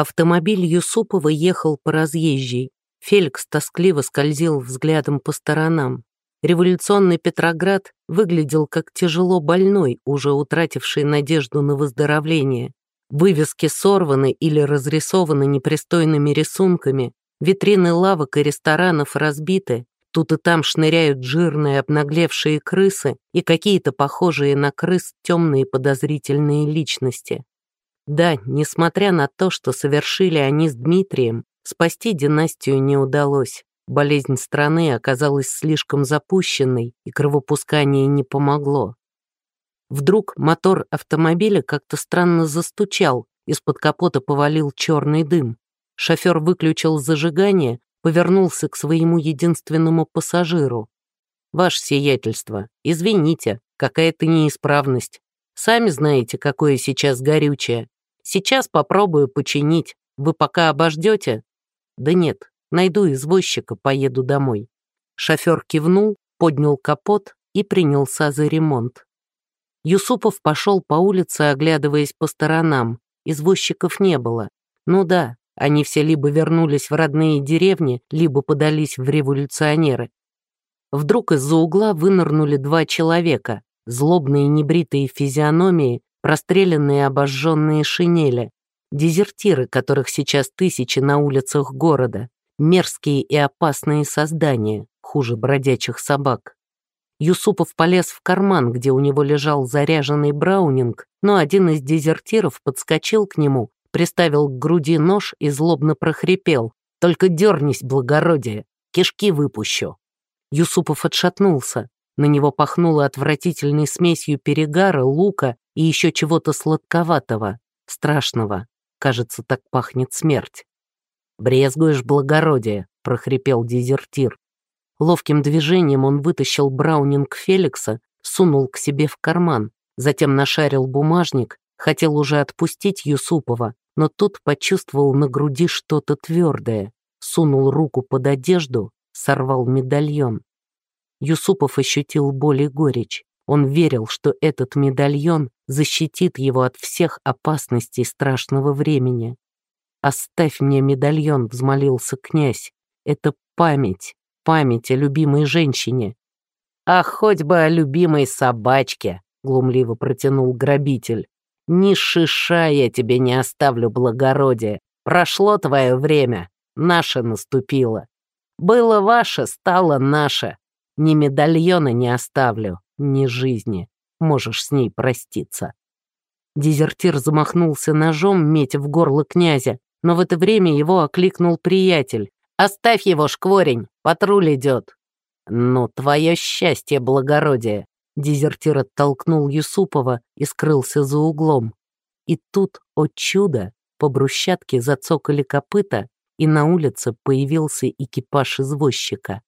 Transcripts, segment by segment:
Автомобиль Юсупова ехал по разъезжей. Феликс тоскливо скользил взглядом по сторонам. Революционный Петроград выглядел как тяжело больной, уже утративший надежду на выздоровление. Вывески сорваны или разрисованы непристойными рисунками, витрины лавок и ресторанов разбиты, тут и там шныряют жирные обнаглевшие крысы и какие-то похожие на крыс темные подозрительные личности. Да, несмотря на то, что совершили они с Дмитрием, спасти династию не удалось. Болезнь страны оказалась слишком запущенной, и кровопускание не помогло. Вдруг мотор автомобиля как-то странно застучал, из-под капота повалил черный дым. Шофер выключил зажигание, повернулся к своему единственному пассажиру. «Ваше сиятельство, извините, какая-то неисправность. Сами знаете, какое сейчас горючее. Сейчас попробую починить. Вы пока обождете?» «Да нет, найду извозчика, поеду домой». Шофер кивнул, поднял капот и принялся за ремонт. Юсупов пошел по улице, оглядываясь по сторонам. Извозчиков не было. Ну да, они все либо вернулись в родные деревни, либо подались в революционеры. Вдруг из-за угла вынырнули два человека, злобные небритые физиономии, простреленные обожженные шинели, дезертиры, которых сейчас тысячи на улицах города, мерзкие и опасные создания, хуже бродячих собак. Юсупов полез в карман, где у него лежал заряженный браунинг, но один из дезертиров подскочил к нему, приставил к груди нож и злобно прохрипел. «Только дернись, благородие, кишки выпущу». Юсупов отшатнулся. На него пахнуло отвратительной смесью перегара, лука и еще чего-то сладковатого, страшного. Кажется, так пахнет смерть. «Брезгуешь благородие», — прохрипел дезертир. Ловким движением он вытащил браунинг Феликса, сунул к себе в карман, затем нашарил бумажник, хотел уже отпустить Юсупова, но тот почувствовал на груди что-то твердое, сунул руку под одежду, сорвал медальон. Юсупов ощутил боль и горечь. Он верил, что этот медальон защитит его от всех опасностей страшного времени. «Оставь мне медальон», — взмолился князь. «Это память, память о любимой женщине. «А хоть бы о любимой собачке», — глумливо протянул грабитель. «Ни шиша я тебе не оставлю, благородие. Прошло твое время, наше наступило. Было ваше, стало наше. Ни медальона не оставлю, ни жизни. Можешь с ней проститься». Дезертир замахнулся ножом, метя в горло князя, но в это время его окликнул приятель. «Оставь его, шкворень, патруль идет». «Ну, твое счастье, благородие!» Дезертир оттолкнул Юсупова и скрылся за углом. И тут, о чудо, по брусчатке зацокали копыта, и на улице появился экипаж извозчика.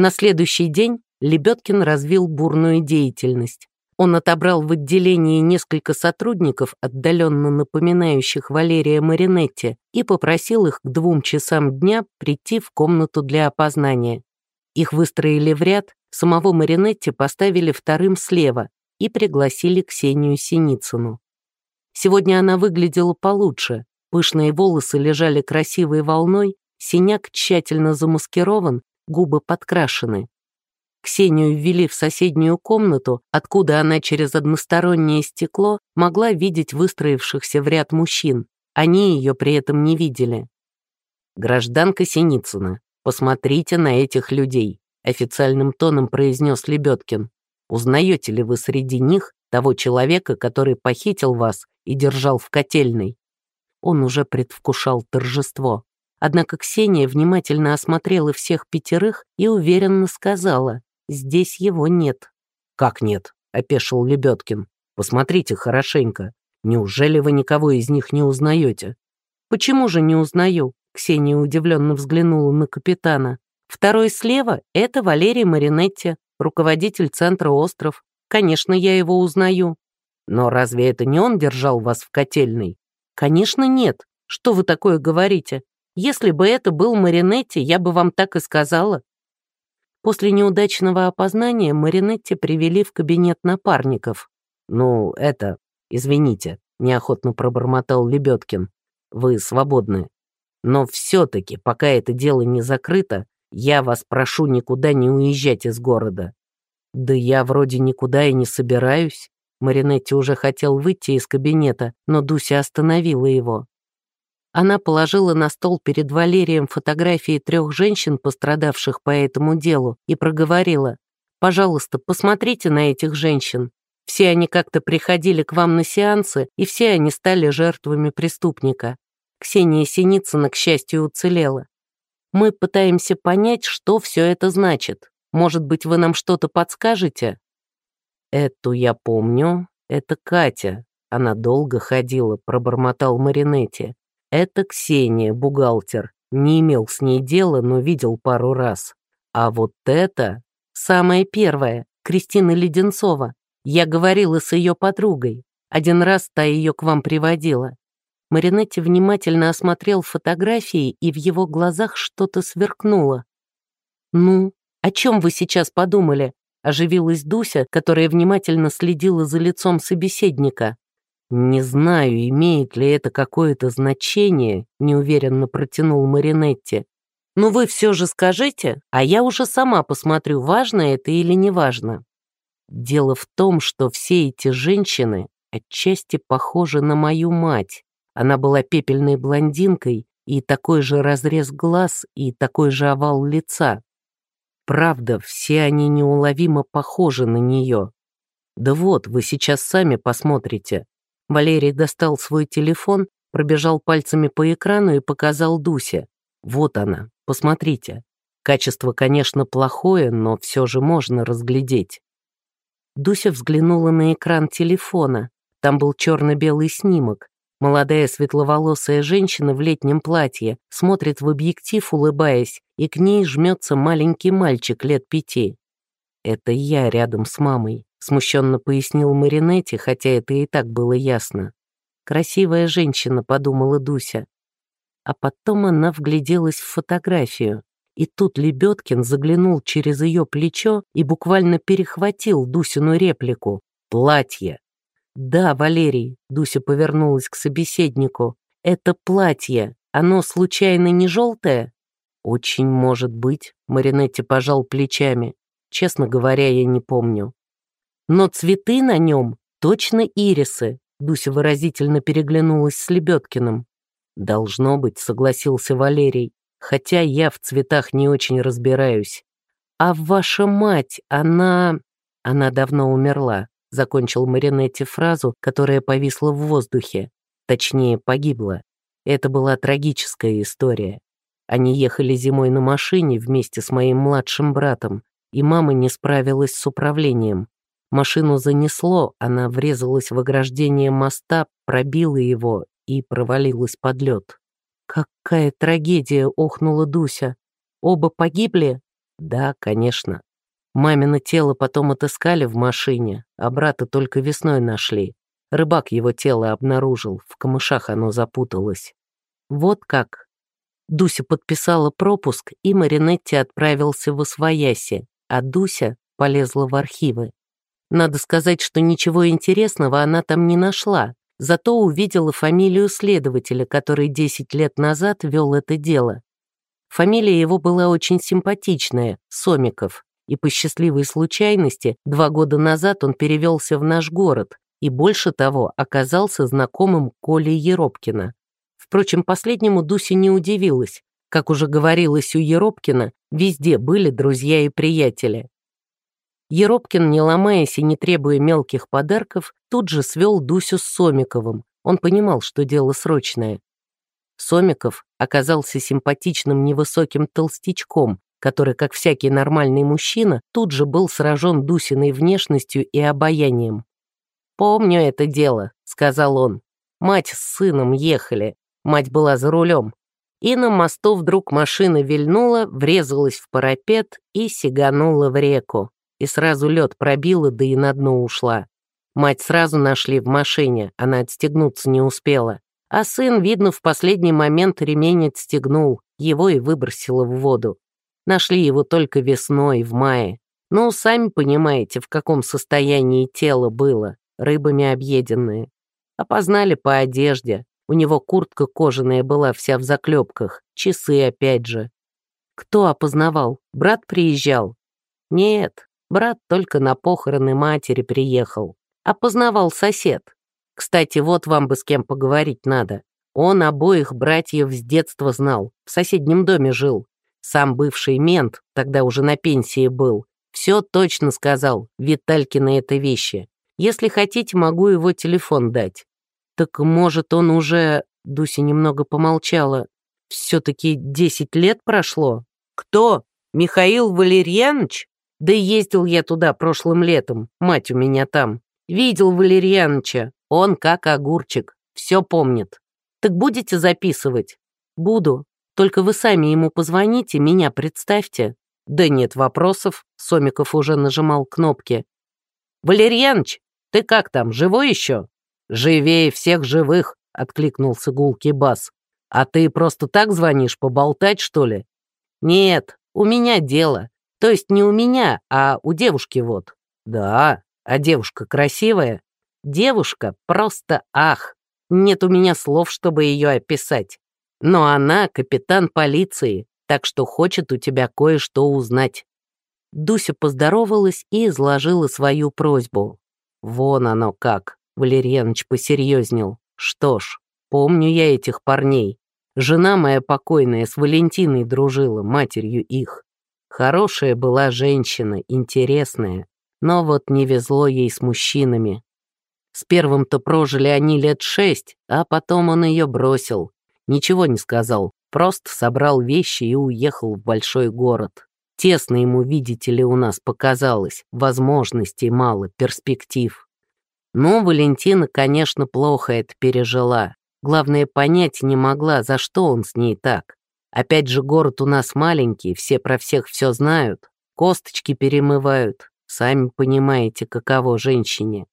На следующий день Лебедкин развил бурную деятельность. Он отобрал в отделении несколько сотрудников, отдаленно напоминающих Валерия Маринетти, и попросил их к двум часам дня прийти в комнату для опознания. Их выстроили в ряд, самого Маринетти поставили вторым слева и пригласили Ксению Синицыну. Сегодня она выглядела получше, пышные волосы лежали красивой волной, синяк тщательно замаскирован, губы подкрашены. Ксению ввели в соседнюю комнату, откуда она через одностороннее стекло могла видеть выстроившихся в ряд мужчин. Они ее при этом не видели. «Гражданка Синицына, посмотрите на этих людей», официальным тоном произнес Лебедкин. «Узнаете ли вы среди них того человека, который похитил вас и держал в котельной?» Он уже предвкушал торжество. Однако Ксения внимательно осмотрела всех пятерых и уверенно сказала, Здесь его нет». «Как нет?» — опешил Лебедкин. «Посмотрите хорошенько. Неужели вы никого из них не узнаете?» «Почему же не узнаю?» — Ксения удивленно взглянула на капитана. «Второй слева — это Валерий Маринетти, руководитель центра «Остров». Конечно, я его узнаю». «Но разве это не он держал вас в котельной?» «Конечно, нет. Что вы такое говорите? Если бы это был Маринетти, я бы вам так и сказала. После неудачного опознания Маринетти привели в кабинет напарников. «Ну, это, извините», — неохотно пробормотал Лебедкин. «Вы свободны. Но все-таки, пока это дело не закрыто, я вас прошу никуда не уезжать из города». «Да я вроде никуда и не собираюсь». Маринетти уже хотел выйти из кабинета, но Дуся остановила его. Она положила на стол перед Валерием фотографии трех женщин, пострадавших по этому делу, и проговорила, «Пожалуйста, посмотрите на этих женщин. Все они как-то приходили к вам на сеансы, и все они стали жертвами преступника. Ксения Синицына, к счастью, уцелела. Мы пытаемся понять, что все это значит. Может быть, вы нам что-то подскажете?» «Эту я помню. Это Катя. Она долго ходила», — пробормотал Маринетти. Это Ксения, бухгалтер. Не имел с ней дела, но видел пару раз. А вот это самое первое, Кристина Леденцова. Я говорила с ее подругой. Один раз та ее к вам приводила. Маринетти внимательно осмотрел фотографии, и в его глазах что-то сверкнуло. «Ну, о чем вы сейчас подумали?» — оживилась Дуся, которая внимательно следила за лицом собеседника. «Не знаю, имеет ли это какое-то значение», — неуверенно протянул Маринетти. «Но вы все же скажите, а я уже сама посмотрю, важно это или не важно». Дело в том, что все эти женщины отчасти похожи на мою мать. Она была пепельной блондинкой, и такой же разрез глаз, и такой же овал лица. Правда, все они неуловимо похожи на нее. Да вот, вы сейчас сами посмотрите. Валерий достал свой телефон, пробежал пальцами по экрану и показал Дусе. Вот она, посмотрите. Качество, конечно, плохое, но все же можно разглядеть. Дуся взглянула на экран телефона. Там был черно-белый снимок. Молодая светловолосая женщина в летнем платье смотрит в объектив, улыбаясь, и к ней жмется маленький мальчик лет пяти. Это я рядом с мамой. Смущенно пояснил Маринетти, хотя это и так было ясно. «Красивая женщина», — подумала Дуся. А потом она вгляделась в фотографию. И тут Лебедкин заглянул через ее плечо и буквально перехватил Дусину реплику. «Платье!» «Да, Валерий», — Дуся повернулась к собеседнику, — «это платье. Оно случайно не желтое?» «Очень может быть», — Маринетти пожал плечами. «Честно говоря, я не помню». Но цветы на нем точно ирисы. Дуся выразительно переглянулась с Лебедкиным. «Должно быть», — согласился Валерий, «хотя я в цветах не очень разбираюсь». «А ваша мать, она...» «Она давно умерла», — закончил Маринетти фразу, которая повисла в воздухе. Точнее, погибла. Это была трагическая история. Они ехали зимой на машине вместе с моим младшим братом, и мама не справилась с управлением. Машину занесло, она врезалась в ограждение моста, пробила его и провалилась под лед. «Какая трагедия!» — охнула Дуся. «Оба погибли?» «Да, конечно. Мамино тело потом отыскали в машине, а брата только весной нашли. Рыбак его тело обнаружил, в камышах оно запуталось. Вот как. Дуся подписала пропуск, и Маринетти отправился в Освояси, а Дуся полезла в архивы. Надо сказать, что ничего интересного она там не нашла, зато увидела фамилию следователя, который 10 лет назад вел это дело. Фамилия его была очень симпатичная — Сомиков, и по счастливой случайности два года назад он перевелся в наш город и, больше того, оказался знакомым Коли Еропкина. Впрочем, последнему Дуся не удивилась. Как уже говорилось у Еропкина, везде были друзья и приятели. Еропкин, не ломаясь и не требуя мелких подарков, тут же свел Дусю с Сомиковым. Он понимал, что дело срочное. Сомиков оказался симпатичным невысоким толстячком, который, как всякий нормальный мужчина, тут же был сражен Дусиной внешностью и обаянием. «Помню это дело», — сказал он. «Мать с сыном ехали. Мать была за рулем. И на мосту вдруг машина вильнула, врезалась в парапет и сиганула в реку и сразу лед пробила, да и на дно ушла. Мать сразу нашли в машине, она отстегнуться не успела. А сын, видно, в последний момент ремень отстегнул, его и выбросило в воду. Нашли его только весной, в мае. Ну, сами понимаете, в каком состоянии тело было, рыбами объеденное. Опознали по одежде. У него куртка кожаная была вся в заклепках, часы опять же. Кто опознавал? Брат приезжал? Нет, брат только на похороны матери приехал. Опознавал сосед. Кстати, вот вам бы с кем поговорить надо. Он обоих братьев с детства знал, в соседнем доме жил. Сам бывший мент, тогда уже на пенсии был, все точно сказал, Виталькины это вещи. Если хотите, могу его телефон дать. Так может, он уже... Дуся немного помолчала. Все-таки десять лет прошло? Кто? Михаил Валерьянович? Да ездил я туда прошлым летом, мать у меня там. Видел Валерьяновича, он как огурчик, все помнит. Так будете записывать? Буду. Только вы сами ему позвоните, меня представьте. Да нет вопросов, Сомиков уже нажимал кнопки. Валерьяныч, ты как там, живой еще? Живее всех живых, откликнулся гулкий бас. А ты просто так звонишь, поболтать, что ли? Нет, у меня дело. То есть не у меня, а у девушки вот. Да, а девушка красивая? Девушка просто ах. Нет у меня слов, чтобы ее описать. Но она капитан полиции, так что хочет у тебя кое-что узнать». Дуся поздоровалась и изложила свою просьбу. «Вон оно как», — Валерьяныч посерьезнел. «Что ж, помню я этих парней. Жена моя покойная с Валентиной дружила, матерью их. Хорошая была женщина, интересная, но вот не везло ей с мужчинами. С первым-то прожили они лет шесть, а потом он ее бросил. Ничего не сказал, просто собрал вещи и уехал в большой город. Тесно ему, видите ли, у нас показалось, возможностей мало, перспектив. Но Валентина, конечно, плохо это пережила. Главное, понять не могла, за что он с ней так. Опять же, город у нас маленький, все про всех все знают, косточки перемывают. Сами понимаете, каково женщине.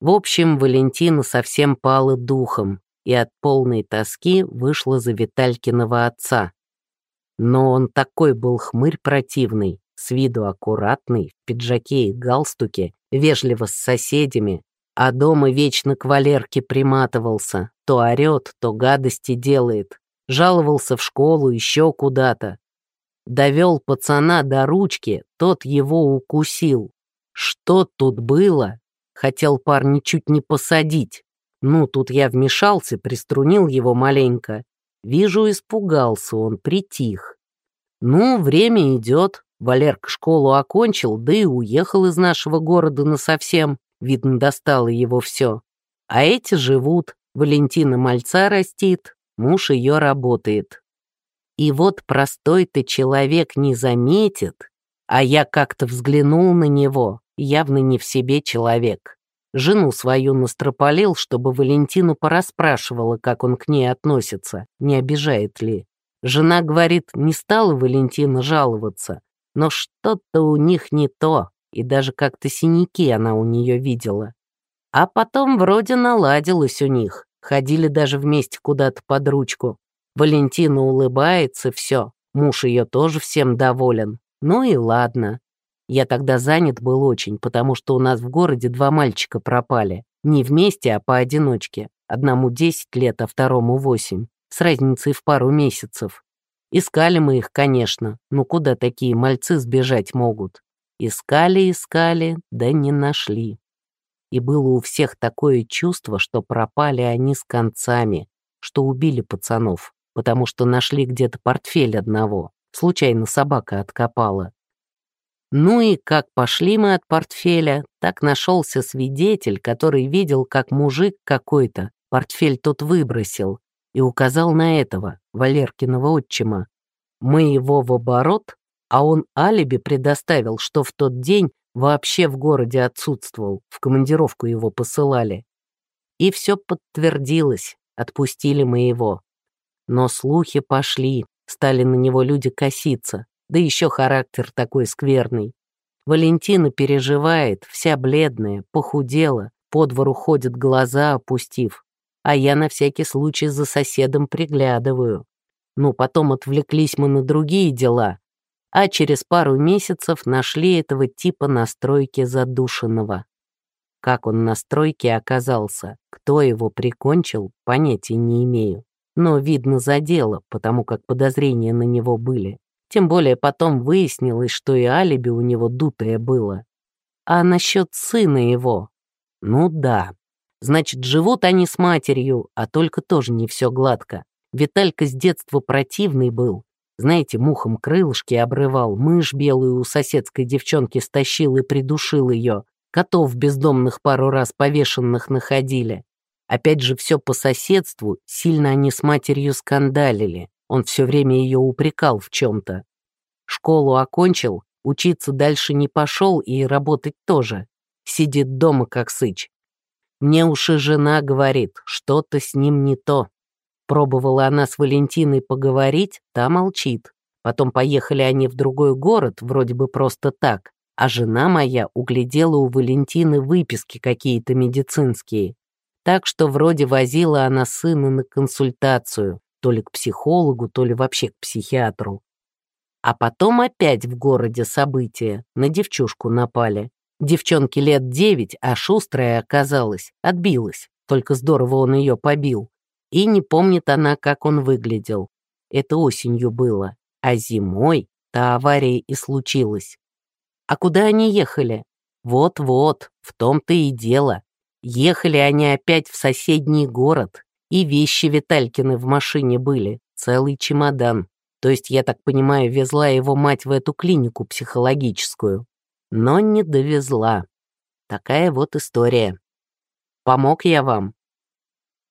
В общем, Валентина совсем пала духом и от полной тоски вышла за Виталькиного отца. Но он такой был хмырь противный, с виду аккуратный, в пиджаке и галстуке, вежливо с соседями, а дома вечно к Валерке приматывался, то орет, то гадости делает, жаловался в школу, еще куда-то. Довел пацана до ручки, тот его укусил. Что тут было, Хотел парня чуть не посадить. Ну, тут я вмешался, приструнил его маленько. Вижу, испугался он, притих. Ну, время идет. Валерка школу окончил, да и уехал из нашего города насовсем. Видно, достало его все. А эти живут. Валентина мальца растит, муж ее работает. И вот простой-то человек не заметит, а я как-то взглянул на него, явно не в себе человек. Жену свою настропалил, чтобы Валентину порасспрашивала, как он к ней относится, не обижает ли. Жена говорит, не стала Валентина жаловаться, но что-то у них не то, и даже как-то синяки она у нее видела. А потом вроде наладилось у них, ходили даже вместе куда-то под ручку. Валентина улыбается, все, муж ее тоже всем доволен. Ну и ладно. Я тогда занят был очень, потому что у нас в городе два мальчика пропали. Не вместе, а поодиночке. Одному 10 лет, а второму 8. С разницей в пару месяцев. Искали мы их, конечно. Ну куда такие мальцы сбежать могут? Искали, искали, да не нашли. И было у всех такое чувство, что пропали они с концами, что убили пацанов, потому что нашли где-то портфель одного. Случайно собака откопала. Ну и как пошли мы от портфеля, так нашелся свидетель, который видел, как мужик какой-то портфель тот выбросил и указал на этого, Валеркиного отчима. Мы его в оборот, а он алиби предоставил, что в тот день вообще в городе отсутствовал, в командировку его посылали. И все подтвердилось, отпустили мы его. Но слухи пошли, стали на него люди коситься, да еще характер такой скверный. Валентина переживает, вся бледная, похудела, по двору ходит, глаза опустив. А я на всякий случай за соседом приглядываю. Ну, потом отвлеклись мы на другие дела, а через пару месяцев нашли этого типа на стройке задушенного. Как он на стройке оказался, кто его прикончил, понятия не имею. Но видно за дело, потому как подозрения на него были. Тем более потом выяснилось, что и алиби у него дутое было. А насчет сына его? Ну да. Значит, живут они с матерью, а только тоже не все гладко. Виталька с детства противный был. Знаете, мухом крылышки обрывал, мышь белую у соседской девчонки стащил и придушил ее. Котов бездомных пару раз повешенных находили. Опять же, все по соседству, сильно они с матерью скандалили. Он все время ее упрекал в чем-то. Школу окончил, учиться дальше не пошел и работать тоже. Сидит дома как сыч. Мне уж и жена говорит, что-то с ним не то. Пробовала она с Валентиной поговорить, та молчит. Потом поехали они в другой город, вроде бы просто так, а жена моя углядела у Валентины выписки какие-то медицинские. Так что вроде возила она сына на консультацию, то ли к психологу, то ли вообще к психиатру. А потом опять в городе события, на девчушку напали. Девчонке лет девять, а шустрая оказалась, отбилась, только здорово он ее побил. И не помнит она, как он выглядел. Это осенью было, а зимой та авария и случилась. А куда они ехали? Вот-вот, в том-то и дело. Ехали они опять в соседний город, и вещи Виталькины в машине были, целый чемодан. То есть, я так понимаю, везла его мать в эту клинику психологическую. Но не довезла. Такая вот история. Помог я вам?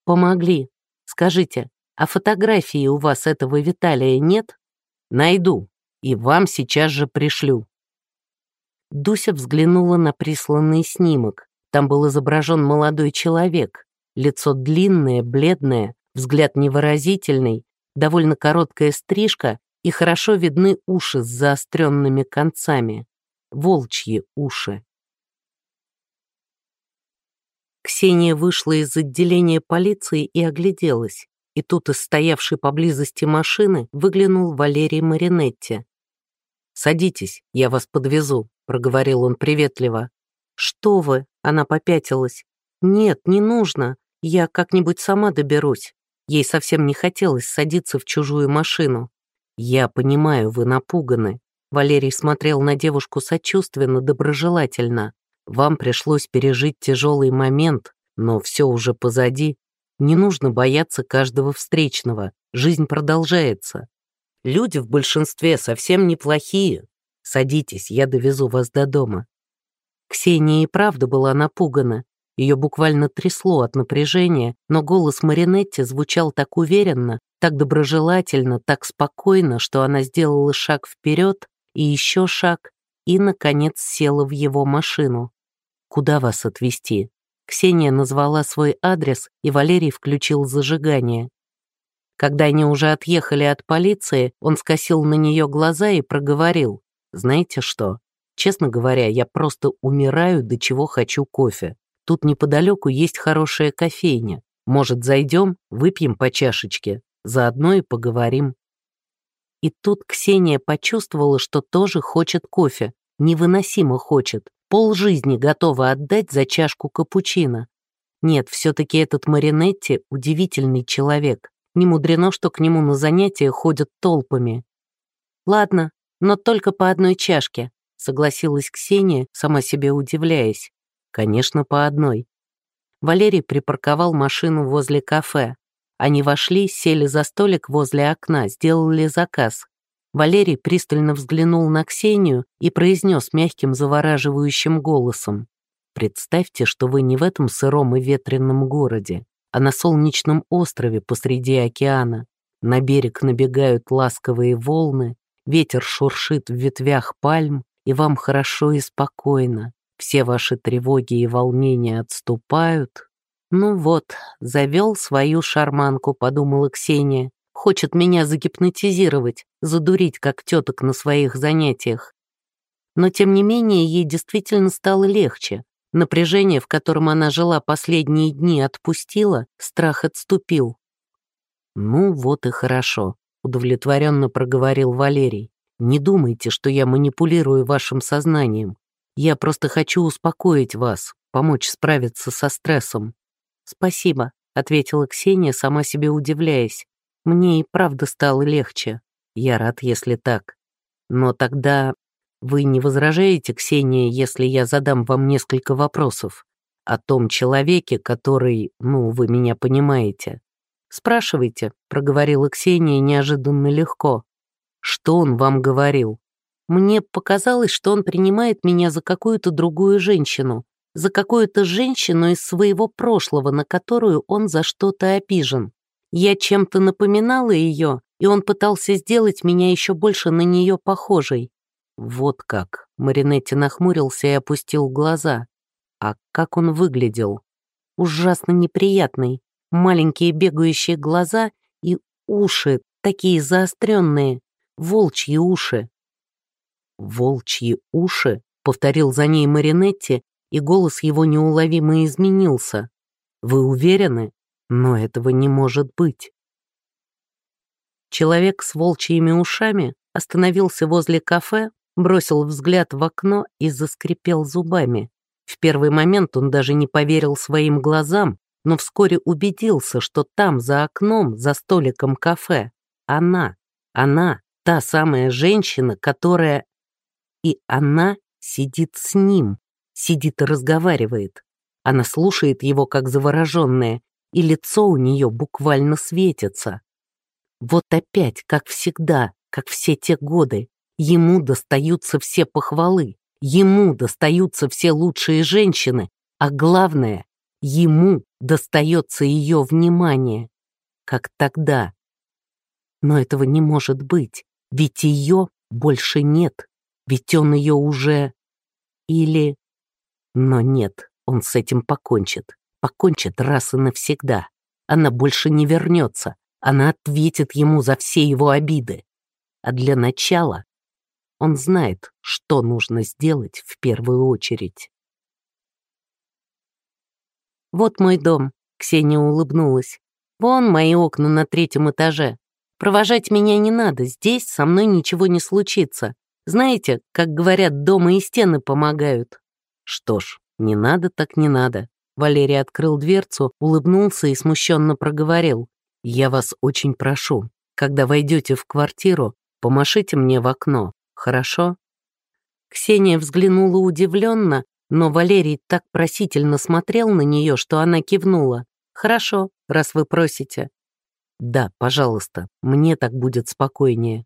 Помогли. Скажите, а фотографии у вас этого Виталия нет? Найду, и вам сейчас же пришлю. Дуся взглянула на присланный снимок. Там был изображен молодой человек. Лицо длинное, бледное, взгляд невыразительный, довольно короткая стрижка и хорошо видны уши с заостренными концами. Волчьи уши. Ксения вышла из отделения полиции и огляделась. И тут из стоявшей поблизости машины выглянул Валерий Маринетти. «Садитесь, я вас подвезу», — проговорил он приветливо. «Что вы?» — она попятилась. «Нет, не нужно. Я как-нибудь сама доберусь». Ей совсем не хотелось садиться в чужую машину. «Я понимаю, вы напуганы». Валерий смотрел на девушку сочувственно, доброжелательно. «Вам пришлось пережить тяжелый момент, но все уже позади. Не нужно бояться каждого встречного. Жизнь продолжается. Люди в большинстве совсем неплохие. Садитесь, я довезу вас до дома». Ксения и правда была напугана. Ее буквально трясло от напряжения, но голос Маринетти звучал так уверенно, так доброжелательно, так спокойно, что она сделала шаг вперед и еще шаг, и, наконец, села в его машину. «Куда вас отвезти?» Ксения назвала свой адрес, и Валерий включил зажигание. Когда они уже отъехали от полиции, он скосил на нее глаза и проговорил. «Знаете что? Честно говоря, я просто умираю, до чего хочу кофе. Тут неподалеку есть хорошая кофейня. Может, зайдем, выпьем по чашечке, заодно и поговорим». И тут Ксения почувствовала, что тоже хочет кофе. Невыносимо хочет. Пол жизни готова отдать за чашку капучино. Нет, все-таки этот Маринетти — удивительный человек. Не мудрено, что к нему на занятия ходят толпами. «Ладно, но только по одной чашке», — согласилась Ксения, сама себе удивляясь. «Конечно, по одной». Валерий припарковал машину возле кафе. Они вошли, сели за столик возле окна, сделали заказ. Валерий пристально взглянул на Ксению и произнес мягким завораживающим голосом. «Представьте, что вы не в этом сыром и ветреном городе, а на солнечном острове посреди океана. На берег набегают ласковые волны, ветер шуршит в ветвях пальм, и вам хорошо и спокойно. Все ваши тревоги и волнения отступают. Ну вот, завел свою шарманку, подумала Ксения. Хочет меня загипнотизировать, задурить, как теток на своих занятиях. Но тем не менее ей действительно стало легче. Напряжение, в котором она жила последние дни, отпустило, страх отступил. «Ну вот и хорошо», — удовлетворенно проговорил Валерий. «Не думайте, что я манипулирую вашим сознанием. Я просто хочу успокоить вас, помочь справиться со стрессом. «Спасибо», — ответила Ксения, сама себе удивляясь. «Мне и правда стало легче. Я рад, если так. Но тогда вы не возражаете, Ксения, если я задам вам несколько вопросов о том человеке, который, ну, вы меня понимаете?» «Спрашивайте», — проговорила Ксения неожиданно легко. «Что он вам говорил?» Мне показалось, что он принимает меня за какую-то другую женщину, за какую-то женщину из своего прошлого, на которую он за что-то обижен. Я чем-то напоминала ее, и он пытался сделать меня еще больше на нее похожей. Вот как. Маринетти нахмурился и опустил глаза. А как он выглядел? Ужасно неприятный. Маленькие бегающие глаза и уши, такие заостренные, волчьи уши. «Волчьи уши?» — повторил за ней Маринетти, и голос его неуловимо изменился. «Вы уверены? Но этого не может быть». Человек с волчьими ушами остановился возле кафе, бросил взгляд в окно и заскрипел зубами. В первый момент он даже не поверил своим глазам, но вскоре убедился, что там, за окном, за столиком кафе, она, она, та самая женщина, которая и она сидит с ним, сидит и разговаривает. Она слушает его, как завороженная, и лицо у нее буквально светится. Вот опять, как всегда, как все те годы, ему достаются все похвалы, ему достаются все лучшие женщины, а главное, ему достается ее внимание, как тогда. Но этого не может быть, ведь ее больше нет. Ведь он ее уже... Или... Но нет, он с этим покончит. Покончит раз и навсегда. Она больше не вернется. Она ответит ему за все его обиды. А для начала он знает, что нужно сделать в первую очередь. «Вот мой дом», — Ксения улыбнулась. «Вон мои окна на третьем этаже. Провожать меня не надо, здесь со мной ничего не случится. Знаете, как говорят, дома и стены помогают. Что ж, не надо так не надо. Валерий открыл дверцу, улыбнулся и смущенно проговорил. «Я вас очень прошу, когда войдете в квартиру, помашите мне в окно, хорошо?» Ксения взглянула удивленно, но Валерий так просительно смотрел на нее, что она кивнула. «Хорошо, раз вы просите». «Да, пожалуйста, мне так будет спокойнее».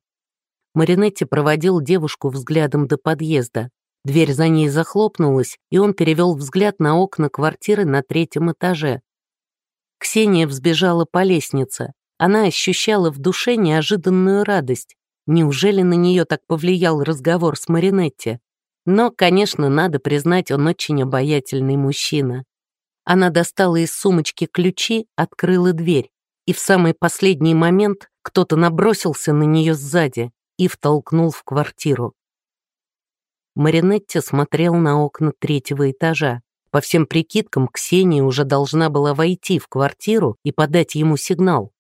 Маринетти проводил девушку взглядом до подъезда. Дверь за ней захлопнулась, и он перевел взгляд на окна квартиры на третьем этаже. Ксения взбежала по лестнице. Она ощущала в душе неожиданную радость. Неужели на нее так повлиял разговор с Маринетти? Но, конечно, надо признать, он очень обаятельный мужчина. Она достала из сумочки ключи, открыла дверь, и в самый последний момент кто-то набросился на нее сзади и втолкнул в квартиру. Маринетти смотрел на окна третьего этажа. По всем прикидкам, Ксения уже должна была войти в квартиру и подать ему сигнал.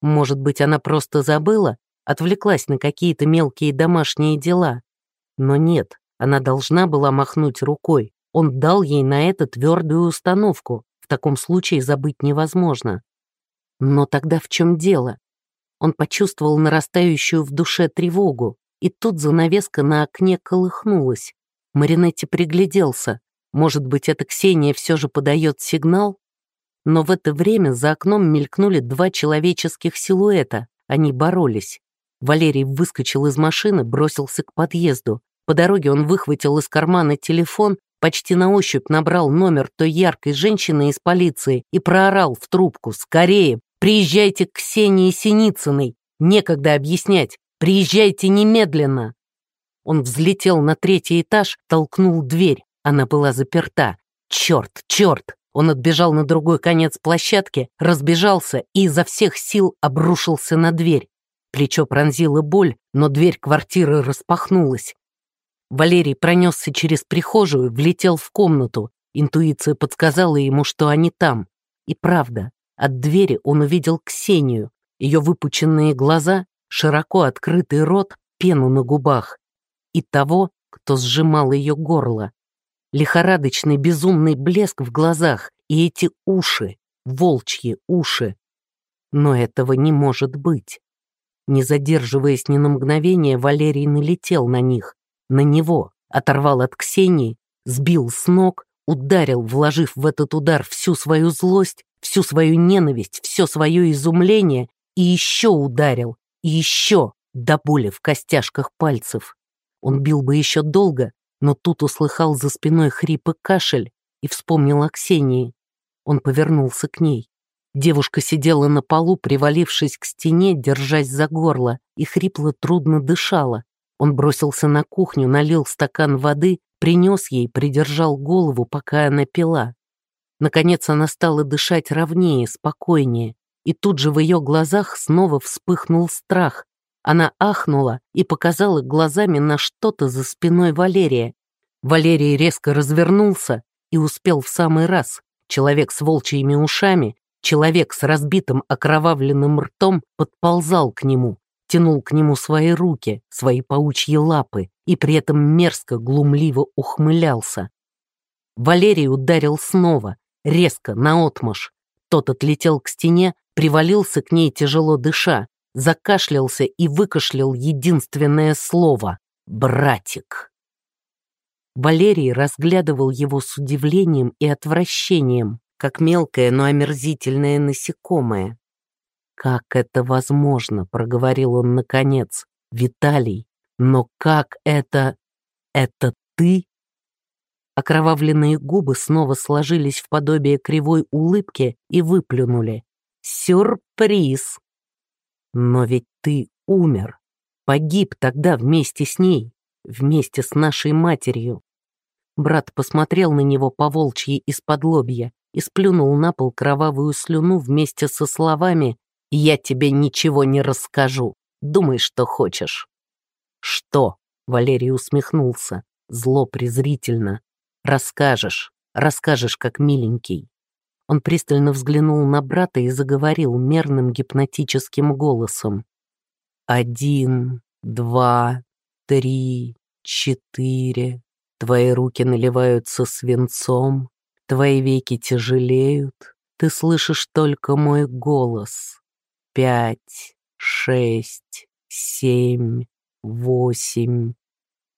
Может быть, она просто забыла, отвлеклась на какие-то мелкие домашние дела. Но нет, она должна была махнуть рукой. Он дал ей на это твердую установку. В таком случае забыть невозможно. Но тогда в чем дело? Он почувствовал нарастающую в душе тревогу, и тут занавеска на окне колыхнулась. Маринетти пригляделся. Может быть, эта Ксения все же подает сигнал? Но в это время за окном мелькнули два человеческих силуэта. Они боролись. Валерий выскочил из машины, бросился к подъезду. По дороге он выхватил из кармана телефон, почти на ощупь набрал номер той яркой женщины из полиции и проорал в трубку «Скорее! Приезжайте к Ксении Синицыной. Некогда объяснять. Приезжайте немедленно. Он взлетел на третий этаж, толкнул дверь. Она была заперта. Черт, черт! Он отбежал на другой конец площадки, разбежался и изо всех сил обрушился на дверь. Плечо пронзило боль, но дверь квартиры распахнулась. Валерий пронесся через прихожую, влетел в комнату. Интуиция подсказала ему, что они там. И правда, от двери он увидел Ксению, ее выпученные глаза, широко открытый рот, пену на губах и того, кто сжимал ее горло. лихорадочный безумный блеск в глазах и эти уши, волчьи уши. Но этого не может быть. Не задерживаясь ни на мгновение, Валерий налетел на них, на него, оторвал от Ксении, сбил с ног, ударил, вложив в этот удар всю свою злость, всю свою ненависть, все свое изумление, и еще ударил, и еще, до боли в костяшках пальцев. Он бил бы еще долго, но тут услыхал за спиной хрип и кашель и вспомнил о Ксении. Он повернулся к ней. Девушка сидела на полу, привалившись к стене, держась за горло, и хрипло трудно дышала. Он бросился на кухню, налил стакан воды, принес ей, придержал голову, пока она пила. Наконец она стала дышать ровнее, спокойнее, и тут же в ее глазах снова вспыхнул страх. Она ахнула и показала глазами на что-то за спиной Валерия. Валерий резко развернулся и успел в самый раз. Человек с волчьими ушами, человек с разбитым окровавленным ртом подползал к нему, тянул к нему свои руки, свои паучьи лапы и при этом мерзко, глумливо ухмылялся. Валерий ударил снова, резко, наотмашь. Тот отлетел к стене, привалился к ней, тяжело дыша, закашлялся и выкашлял единственное слово — «братик». Валерий разглядывал его с удивлением и отвращением, как мелкое, но омерзительное насекомое. «Как это возможно?» — проговорил он наконец. «Виталий, но как это... это ты?» Окровавленные губы снова сложились в подобие кривой улыбки и выплюнули. «Сюрприз!» «Но ведь ты умер, погиб тогда вместе с ней, вместе с нашей матерью». Брат посмотрел на него по волчьи из-под лобья и сплюнул на пол кровавую слюну вместе со словами «Я тебе ничего не расскажу, думай, что хочешь». «Что?» — Валерий усмехнулся, зло презрительно. Расскажешь, расскажешь, как миленький». Он пристально взглянул на брата и заговорил мерным гипнотическим голосом. «Один, два, три, четыре. Твои руки наливаются свинцом, твои веки тяжелеют, ты слышишь только мой голос. Пять, шесть, семь, восемь,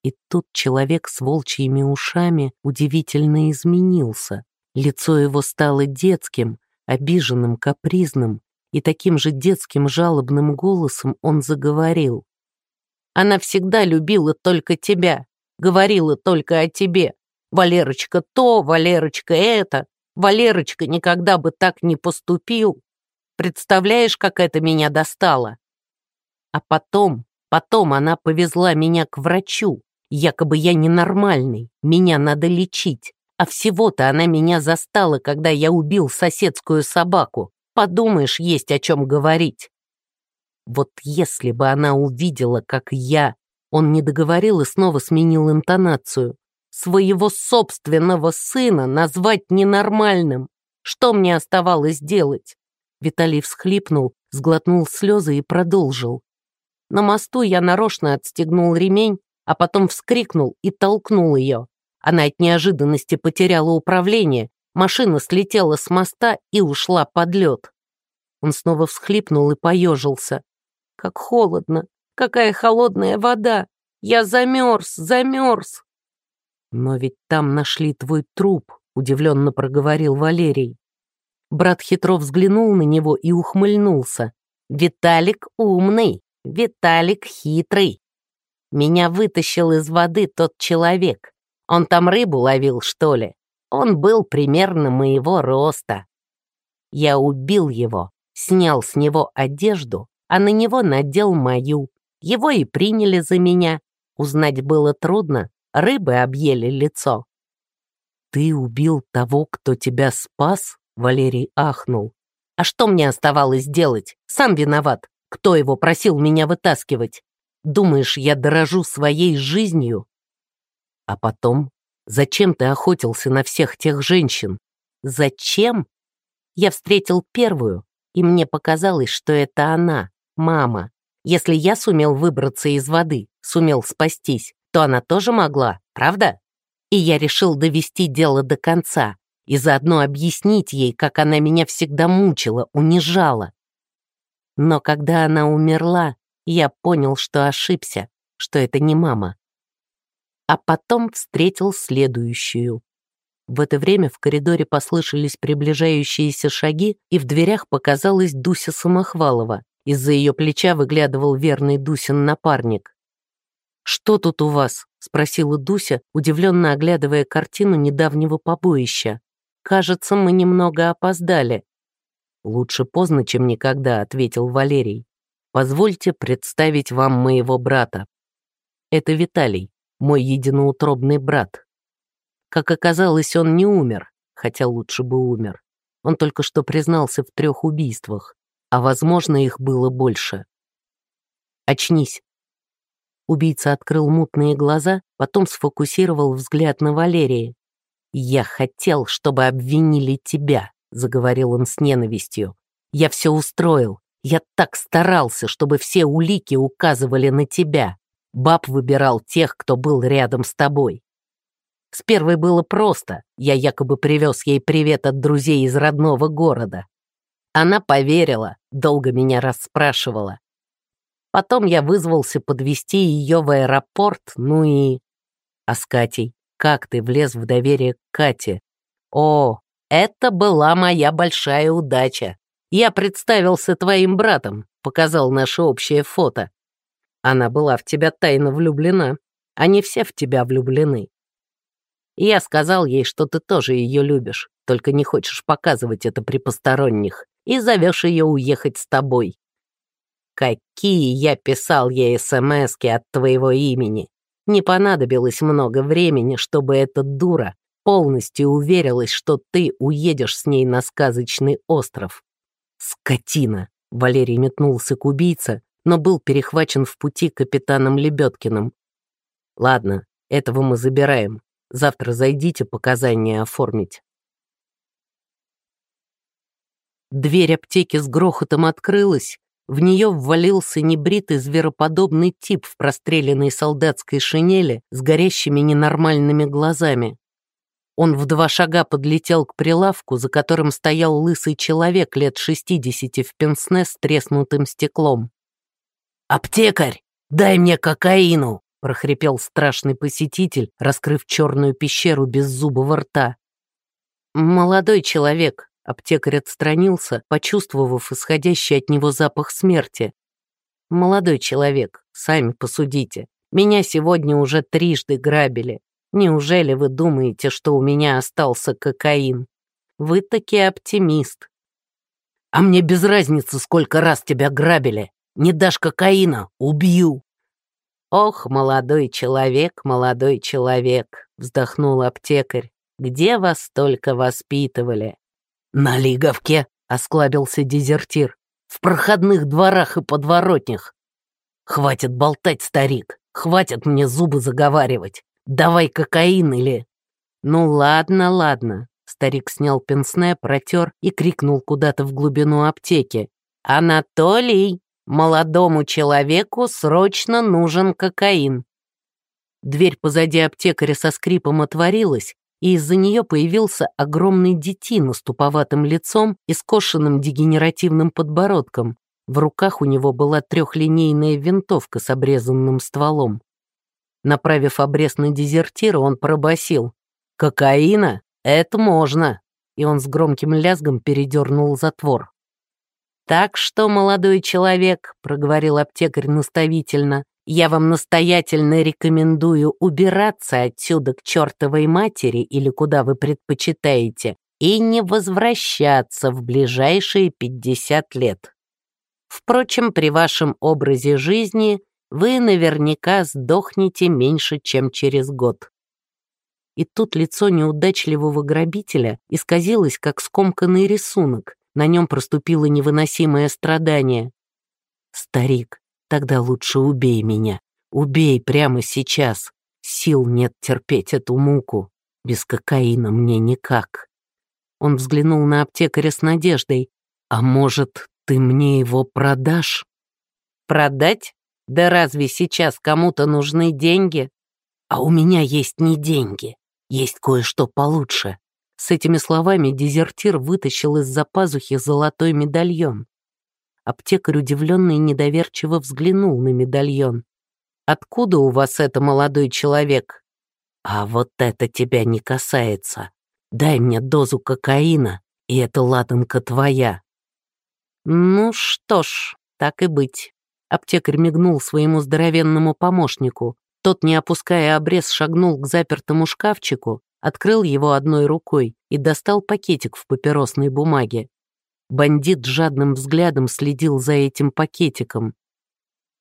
и тут человек с волчьими ушами удивительно изменился. Лицо его стало детским, обиженным, капризным, и таким же детским жалобным голосом он заговорил. «Она всегда любила только тебя, говорила только о тебе. Валерочка то, Валерочка это, Валерочка никогда бы так не поступил. Представляешь, как это меня достало?» А потом, потом она повезла меня к врачу, Якобы я ненормальный, меня надо лечить. А всего-то она меня застала, когда я убил соседскую собаку. Подумаешь, есть о чем говорить. Вот если бы она увидела, как я... Он не договорил и снова сменил интонацию. Своего собственного сына назвать ненормальным. Что мне оставалось делать? Виталий всхлипнул, сглотнул слезы и продолжил. На мосту я нарочно отстегнул ремень, а потом вскрикнул и толкнул ее. Она от неожиданности потеряла управление, машина слетела с моста и ушла под лед. Он снова всхлипнул и поежился. «Как холодно! Какая холодная вода! Я замерз, замерз!» «Но ведь там нашли твой труп», — удивленно проговорил Валерий. Брат хитро взглянул на него и ухмыльнулся. «Виталик умный, Виталик хитрый. Меня вытащил из воды тот человек. Он там рыбу ловил, что ли? Он был примерно моего роста. Я убил его, снял с него одежду, а на него надел мою. Его и приняли за меня. Узнать было трудно, рыбы объели лицо. «Ты убил того, кто тебя спас?» — Валерий ахнул. «А что мне оставалось делать? Сам виноват. Кто его просил меня вытаскивать? Думаешь, я дорожу своей жизнью? А потом, зачем ты охотился на всех тех женщин? Зачем? Я встретил первую, и мне показалось, что это она, мама. Если я сумел выбраться из воды, сумел спастись, то она тоже могла, правда? И я решил довести дело до конца и заодно объяснить ей, как она меня всегда мучила, унижала. Но когда она умерла, я понял, что ошибся, что это не мама. А потом встретил следующую. В это время в коридоре послышались приближающиеся шаги, и в дверях показалась Дуся Самохвалова. Из-за ее плеча выглядывал верный Дусин напарник. «Что тут у вас?» — спросила Дуся, удивленно оглядывая картину недавнего побоища. «Кажется, мы немного опоздали». «Лучше поздно, чем никогда», — ответил Валерий. «Позвольте представить вам моего брата. Это Виталий, мой единоутробный брат. Как оказалось, он не умер, хотя лучше бы умер. Он только что признался в трех убийствах, а, возможно, их было больше. Очнись, Убийца открыл мутные глаза, потом сфокусировал взгляд на Валерии. «Я хотел, чтобы обвинили тебя», — заговорил он с ненавистью. «Я все устроил. Я так старался, чтобы все улики указывали на тебя. Баб выбирал тех, кто был рядом с тобой. С первой было просто. Я якобы привез ей привет от друзей из родного города. Она поверила, долго меня расспрашивала. Потом я вызвался подвести ее в аэропорт, ну и... А с Катей? Как ты влез в доверие к Кате? О, это была моя большая удача. Я представился твоим братом, показал наше общее фото. Она была в тебя тайно влюблена. Они все в тебя влюблены. Я сказал ей, что ты тоже ее любишь, только не хочешь показывать это при посторонних, и зовешь ее уехать с тобой. Какие я писал ей СМСки от твоего имени. Не понадобилось много времени, чтобы эта дура полностью уверилась, что ты уедешь с ней на сказочный остров. Скотина! Валерий метнулся к убийце, но был перехвачен в пути капитаном Лебедкиным. Ладно, этого мы забираем. Завтра зайдите показания оформить. Дверь аптеки с грохотом открылась, в нее ввалился небритый звероподобный тип в простреленной солдатской шинели с горящими ненормальными глазами. Он в два шага подлетел к прилавку, за которым стоял лысый человек лет шестидесяти в пенсне с треснутым стеклом. «Аптекарь, дай мне кокаину!» — прохрипел страшный посетитель, раскрыв черную пещеру без зубов рта. «Молодой человек, Аптекарь отстранился, почувствовав исходящий от него запах смерти. «Молодой человек, сами посудите. Меня сегодня уже трижды грабили. Неужели вы думаете, что у меня остался кокаин? Вы таки оптимист». «А мне без разницы, сколько раз тебя грабили. Не дашь кокаина — убью». «Ох, молодой человек, молодой человек», — вздохнул аптекарь, «где вас только воспитывали? «На Лиговке», — осклабился дезертир, «в проходных дворах и подворотнях. Хватит болтать, старик, хватит мне зубы заговаривать. Давай кокаин или...» «Ну ладно, ладно». Старик снял пенсне, протер и крикнул куда-то в глубину аптеки. «Анатолий, молодому человеку срочно нужен кокаин». Дверь позади аптекаря со скрипом отворилась, и из-за нее появился огромный детина с туповатым лицом и скошенным дегенеративным подбородком. В руках у него была трехлинейная винтовка с обрезанным стволом. Направив обрез на дезертира, он пробасил. «Кокаина? Это можно!» И он с громким лязгом передернул затвор. «Так что, молодой человек», — проговорил аптекарь наставительно, я вам настоятельно рекомендую убираться отсюда к чертовой матери или куда вы предпочитаете и не возвращаться в ближайшие 50 лет. Впрочем, при вашем образе жизни вы наверняка сдохнете меньше, чем через год. И тут лицо неудачливого грабителя исказилось, как скомканный рисунок. На нем проступило невыносимое страдание. «Старик, Тогда лучше убей меня. Убей прямо сейчас. Сил нет терпеть эту муку. Без кокаина мне никак. Он взглянул на аптекаря с надеждой. А может, ты мне его продашь? Продать? Да разве сейчас кому-то нужны деньги? А у меня есть не деньги. есть кое-что получше». С этими словами дезертир вытащил из-за пазухи золотой медальон. Аптекарь удивленно и недоверчиво взглянул на медальон. «Откуда у вас это, молодой человек?» «А вот это тебя не касается. Дай мне дозу кокаина, и эта ладанка твоя». «Ну что ж, так и быть». Аптекарь мигнул своему здоровенному помощнику. Тот, не опуская обрез, шагнул к запертому шкафчику, открыл его одной рукой и достал пакетик в папиросной бумаге. Бандит жадным взглядом следил за этим пакетиком.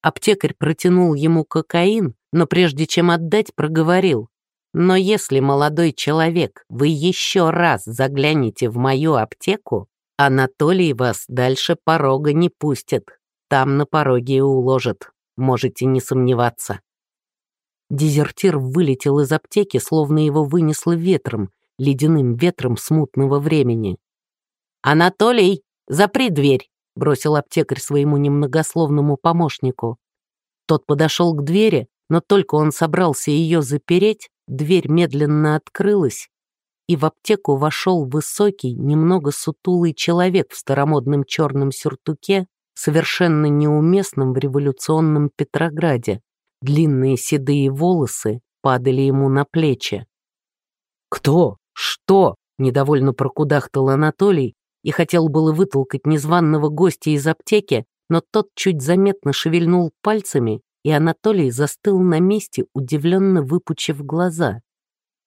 Аптекарь протянул ему кокаин, но прежде чем отдать, проговорил. «Но если, молодой человек, вы еще раз заглянете в мою аптеку, Анатолий вас дальше порога не пустит. Там на пороге и уложит. Можете не сомневаться». Дезертир вылетел из аптеки, словно его вынесло ветром, ледяным ветром смутного времени. «Анатолий, запри дверь!» — бросил аптекарь своему немногословному помощнику. Тот подошел к двери, но только он собрался ее запереть, дверь медленно открылась, и в аптеку вошел высокий, немного сутулый человек в старомодном черном сюртуке, совершенно неуместном в революционном Петрограде. Длинные седые волосы падали ему на плечи. «Кто? Что?» — недовольно прокудахтал Анатолий и хотел было вытолкать незваного гостя из аптеки, но тот чуть заметно шевельнул пальцами, и Анатолий застыл на месте, удивленно выпучив глаза.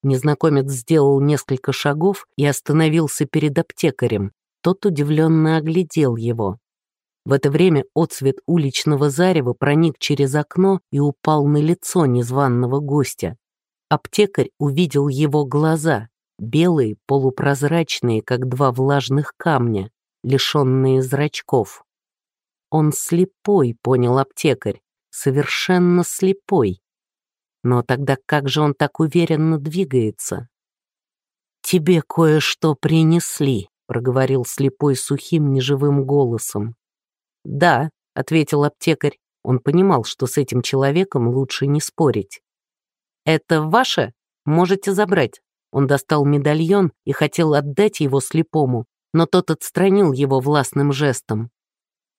Незнакомец сделал несколько шагов и остановился перед аптекарем. Тот удивленно оглядел его. В это время отсвет уличного зарева проник через окно и упал на лицо незваного гостя. Аптекарь увидел его глаза, белые, полупрозрачные, как два влажных камня, лишенные зрачков. Он слепой, понял аптекарь, совершенно слепой. Но тогда как же он так уверенно двигается? «Тебе кое-что принесли», — проговорил слепой сухим неживым голосом. «Да», — ответил аптекарь. Он понимал, что с этим человеком лучше не спорить. «Это ваше? Можете забрать». Он достал медальон и хотел отдать его слепому, но тот отстранил его властным жестом.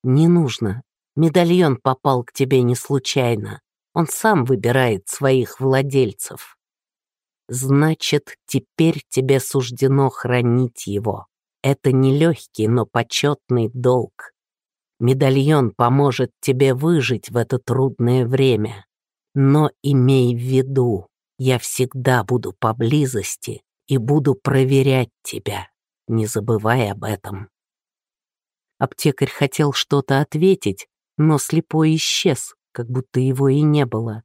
«Не нужно. Медальон попал к тебе не случайно. Он сам выбирает своих владельцев. Значит, теперь тебе суждено хранить его. Это нелегкий, но почетный долг. Медальон поможет тебе выжить в это трудное время. Но имей в виду, я всегда буду поблизости и буду проверять тебя. Не забывай об этом. Аптекарь хотел что-то ответить, но слепой исчез, как будто его и не было.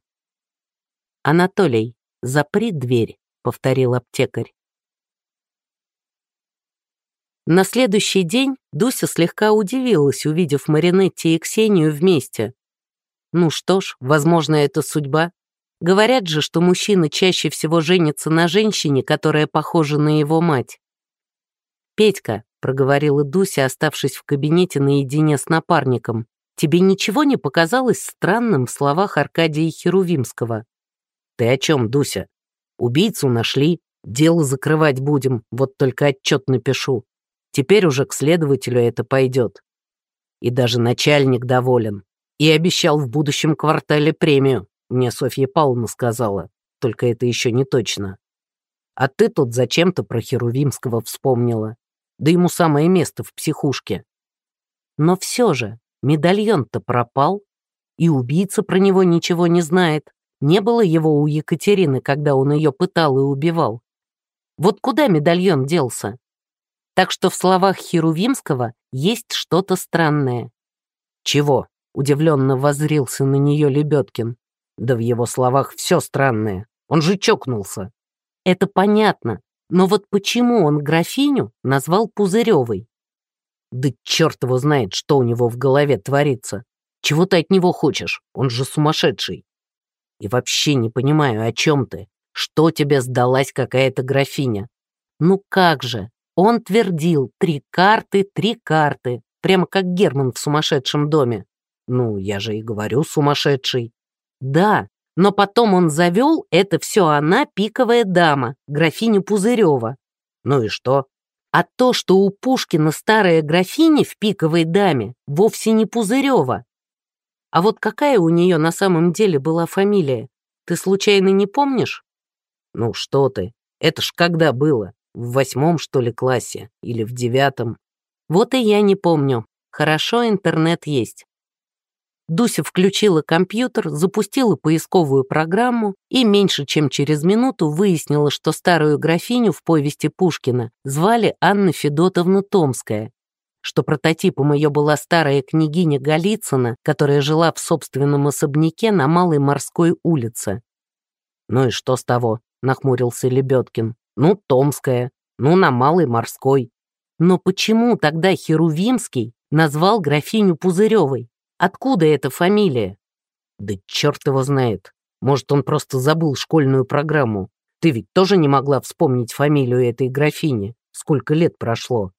«Анатолий, запри дверь», — повторил аптекарь. На следующий день Дуся слегка удивилась, увидев Маринетти и Ксению вместе. Ну что ж, возможно, это судьба. Говорят же, что мужчина чаще всего женится на женщине, которая похожа на его мать. «Петька», — проговорила Дуся, оставшись в кабинете наедине с напарником, «тебе ничего не показалось странным в словах Аркадия Херувимского?» «Ты о чем, Дуся? Убийцу нашли, дело закрывать будем, вот только отчет напишу. Теперь уже к следователю это пойдет. И даже начальник доволен. И обещал в будущем квартале премию, мне Софья Павловна сказала. Только это еще не точно. А ты тут зачем-то про Херувимского вспомнила. Да ему самое место в психушке. Но все же, медальон-то пропал, и убийца про него ничего не знает. Не было его у Екатерины, когда он ее пытал и убивал. Вот куда медальон делся? Так что в словах Херувимского есть что-то странное. «Чего?» — удивленно воззрился на нее Лебедкин. «Да в его словах все странное. Он же чокнулся». «Это понятно. Но вот почему он графиню назвал Пузыревой?» «Да черт его знает, что у него в голове творится. Чего ты от него хочешь? Он же сумасшедший. И вообще не понимаю, о чем ты. Что тебе сдалась какая-то графиня? Ну как же, он твердил «три карты, три карты», прямо как Герман в сумасшедшем доме. Ну, я же и говорю сумасшедший. Да, Но потом он завел, это все она, пиковая дама, графиня Пузырева. Ну и что? А то, что у Пушкина старая графиня в пиковой даме, вовсе не Пузырева. А вот какая у нее на самом деле была фамилия? Ты случайно не помнишь? Ну что ты, это ж когда было? В восьмом, что ли, классе? Или в девятом? Вот и я не помню. Хорошо, интернет есть. Дуся включила компьютер, запустила поисковую программу и меньше чем через минуту выяснила, что старую графиню в повести Пушкина звали Анна Федотовна Томская, что прототипом ее была старая княгиня Голицына, которая жила в собственном особняке на Малой морской улице. «Ну и что с того?» — нахмурился Лебедкин. «Ну, Томская, ну, на Малой морской». «Но почему тогда Херувимский назвал графиню Пузыревой? Откуда эта фамилия? Да черт его знает. Может, он просто забыл школьную программу. Ты ведь тоже не могла вспомнить фамилию этой графини. Сколько лет прошло?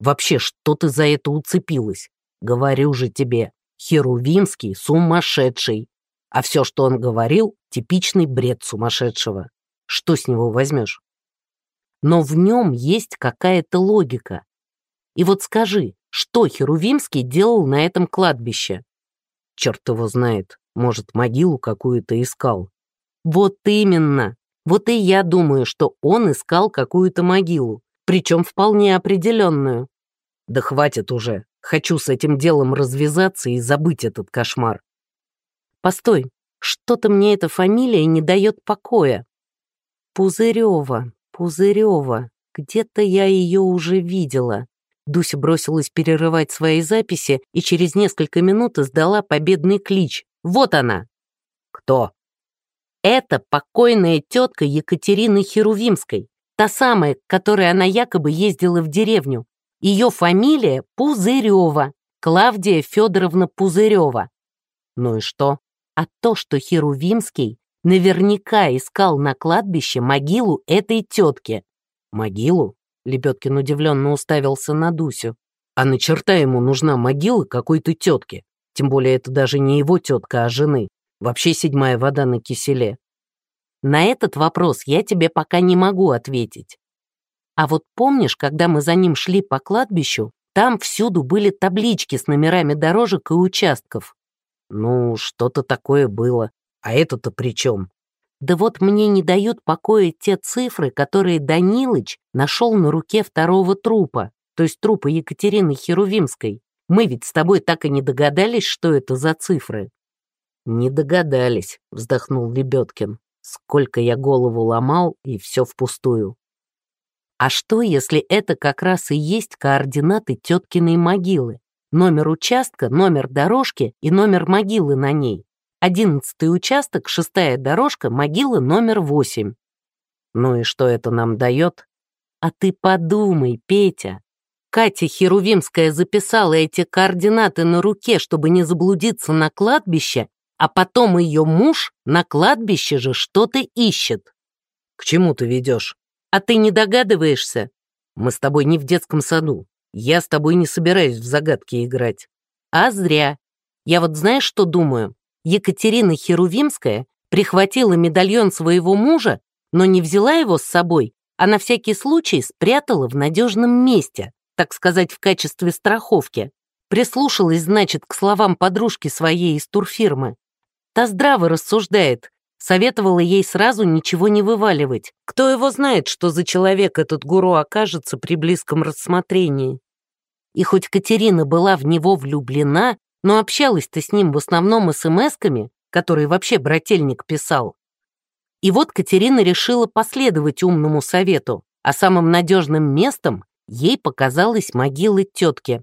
Вообще, что ты за это уцепилась? Говорю же тебе, Херувимский сумасшедший. А все, что он говорил, типичный бред сумасшедшего. Что с него возьмешь? Но в нем есть какая-то логика. И вот скажи, что Херувимский делал на этом кладбище? Черт его знает, может, могилу какую-то искал. Вот именно. Вот и я думаю, что он искал какую-то могилу, причем вполне определенную. Да хватит уже, хочу с этим делом развязаться и забыть этот кошмар. Постой, что-то мне эта фамилия не дает покоя. Пузырева, Пузырева, где-то я ее уже видела. Дуся бросилась перерывать свои записи и через несколько минут издала победный клич. «Вот она!» «Кто?» «Это покойная тетка Екатерины Херувимской, та самая, к которой она якобы ездила в деревню. Ее фамилия Пузырева, Клавдия Федоровна Пузырева». «Ну и что?» «А то, что Херувимский наверняка искал на кладбище могилу этой тетки». «Могилу?» Лебедкин удивленно уставился на Дусю. А на черта ему нужна могила какой-то тетки. Тем более это даже не его тетка, а жены. Вообще седьмая вода на киселе. На этот вопрос я тебе пока не могу ответить. А вот помнишь, когда мы за ним шли по кладбищу, там всюду были таблички с номерами дорожек и участков. Ну, что-то такое было. А это-то при чем? Да вот мне не дают покоя те цифры, которые Данилыч нашел на руке второго трупа, то есть трупа Екатерины Херувимской. Мы ведь с тобой так и не догадались, что это за цифры. Не догадались, вздохнул Лебедкин. Сколько я голову ломал, и все впустую. А что, если это как раз и есть координаты теткиной могилы? Номер участка, номер дорожки и номер могилы на ней. Одиннадцатый участок, шестая дорожка, могила номер восемь. Ну и что это нам дает? А ты подумай, Петя. Катя Херувимская записала эти координаты на руке, чтобы не заблудиться на кладбище, а потом ее муж на кладбище же что-то ищет. К чему ты ведешь? А ты не догадываешься? Мы с тобой не в детском саду. Я с тобой не собираюсь в загадки играть. А зря. Я вот знаешь, что думаю? Екатерина Херувимская прихватила медальон своего мужа, но не взяла его с собой, а на всякий случай спрятала в надежном месте, так сказать, в качестве страховки. Прислушалась, значит, к словам подружки своей из турфирмы. Та здраво рассуждает, советовала ей сразу ничего не вываливать. Кто его знает, что за человек этот гуру окажется при близком рассмотрении. И хоть Катерина была в него влюблена, но общалась-то с ним в основном смс-ками, которые вообще брательник писал. И вот Катерина решила последовать умному совету, а самым надежным местом ей показалась могила тетки.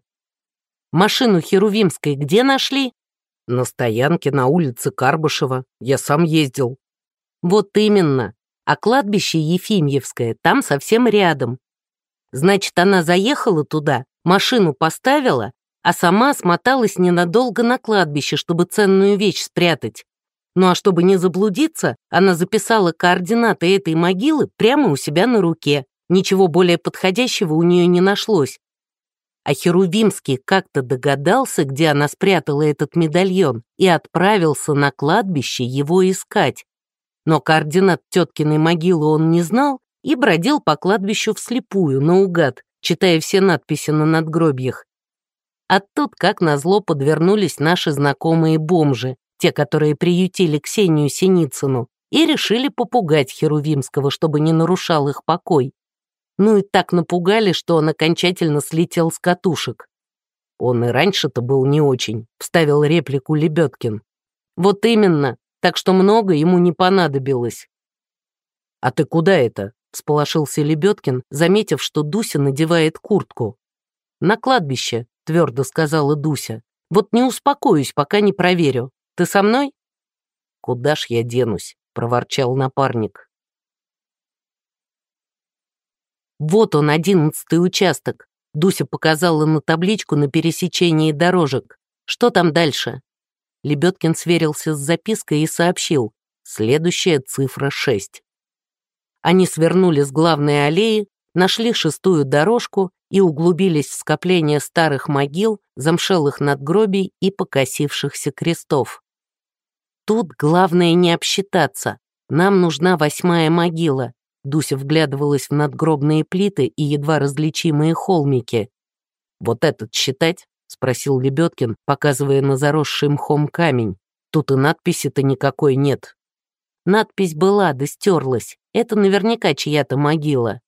Машину Херувимской где нашли? На стоянке на улице Карбышева. Я сам ездил. Вот именно. А кладбище Ефимьевское там совсем рядом. Значит, она заехала туда, машину поставила а сама смоталась ненадолго на кладбище, чтобы ценную вещь спрятать. Ну а чтобы не заблудиться, она записала координаты этой могилы прямо у себя на руке. Ничего более подходящего у нее не нашлось. а Херувимский как-то догадался, где она спрятала этот медальон, и отправился на кладбище его искать. Но координат теткиной могилы он не знал и бродил по кладбищу вслепую, наугад, читая все надписи на надгробьях. А тут, как назло, подвернулись наши знакомые бомжи, те, которые приютили Ксению Синицыну, и решили попугать Херувимского, чтобы не нарушал их покой. Ну и так напугали, что он окончательно слетел с катушек. Он и раньше-то был не очень, вставил реплику Лебедкин. Вот именно, так что много ему не понадобилось. «А ты куда это?» — всполошился Лебедкин, заметив, что Дуся надевает куртку. «На кладбище», — твердо сказала Дуся. «Вот не успокоюсь, пока не проверю. Ты со мной?» «Куда ж я денусь?» — проворчал напарник. Вот он, одиннадцатый участок. Дуся показала на табличку на пересечении дорожек. Что там дальше? Лебедкин сверился с запиской и сообщил. Следующая цифра 6. Они свернули с главной аллеи, нашли шестую дорожку и углубились в скопление старых могил, замшелых надгробий и покосившихся крестов. Тут главное не обсчитаться. Нам нужна восьмая могила. Дуся вглядывалась в надгробные плиты и едва различимые холмики. «Вот этот считать?» — спросил Лебедкин, показывая на заросший мхом камень. «Тут и надписи-то никакой нет». Надпись была, да стерлась. Это наверняка чья-то могила.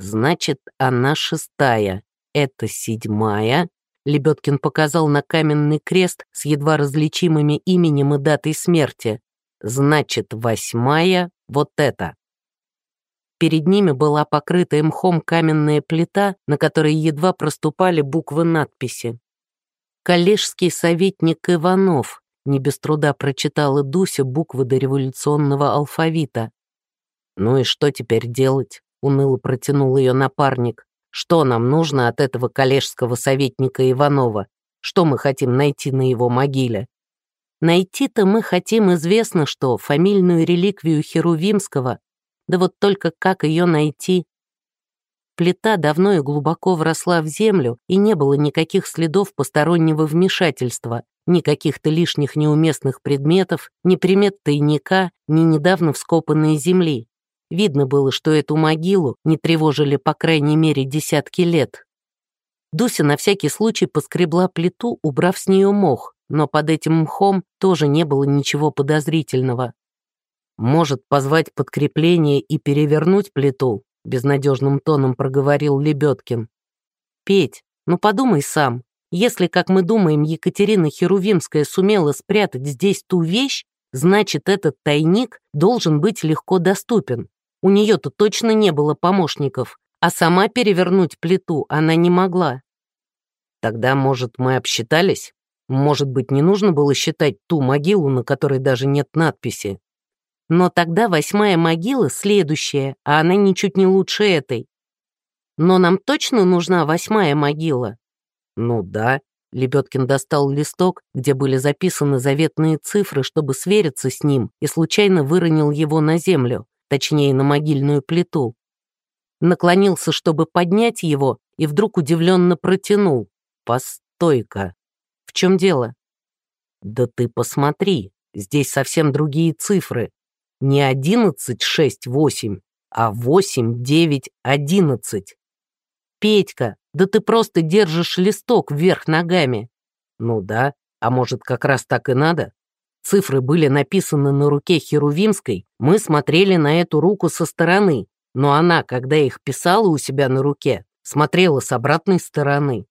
«Значит, она шестая. Это седьмая». Лебедкин показал на каменный крест с едва различимыми именем и датой смерти. «Значит, восьмая — вот это». Перед ними была покрытая мхом каменная плита, на которой едва проступали буквы надписи. «Коллежский советник Иванов», не без труда прочитала Дуся буквы дореволюционного алфавита. «Ну и что теперь делать?» — уныло протянул ее напарник. «Что нам нужно от этого коллежского советника Иванова? Что мы хотим найти на его могиле?» «Найти-то мы хотим известно что, фамильную реликвию Херувимского, да вот только как ее найти? Плита давно и глубоко вросла в землю, и не было никаких следов постороннего вмешательства, ни каких-то лишних неуместных предметов, ни примет тайника, ни недавно вскопанной земли. Видно было, что эту могилу не тревожили по крайней мере десятки лет. Дуся на всякий случай поскребла плиту, убрав с нее мох, но под этим мхом тоже не было ничего подозрительного. «Может позвать подкрепление и перевернуть плиту?» — безнадежным тоном проговорил Лебедкин. «Петь, ну подумай сам. Если, как мы думаем, Екатерина Херувимская сумела спрятать здесь ту вещь, значит, этот тайник должен быть легко доступен. У нее-то точно не было помощников, а сама перевернуть плиту она не могла. Тогда, может, мы обсчитались? Может быть, не нужно было считать ту могилу, на которой даже нет надписи? Но тогда восьмая могила следующая, а она ничуть не лучше этой. Но нам точно нужна восьмая могила? Ну да. Лебедкин достал листок, где были записаны заветные цифры, чтобы свериться с ним, и случайно выронил его на землю, точнее, на могильную плиту. Наклонился, чтобы поднять его, и вдруг удивленно протянул. «Постой-ка! В чем дело?» «Да ты посмотри, здесь совсем другие цифры. Не 11, 6, 8, а 8, 9, 11. Петька, да ты просто держишь листок вверх ногами. Ну да, а может как раз так и надо? Цифры были написаны на руке Херувимской, мы смотрели на эту руку со стороны, но она, когда их писала у себя на руке, смотрела с обратной стороны.